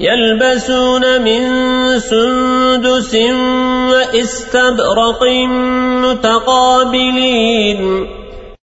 يلبسون من سندس وإستبرق متقابلين.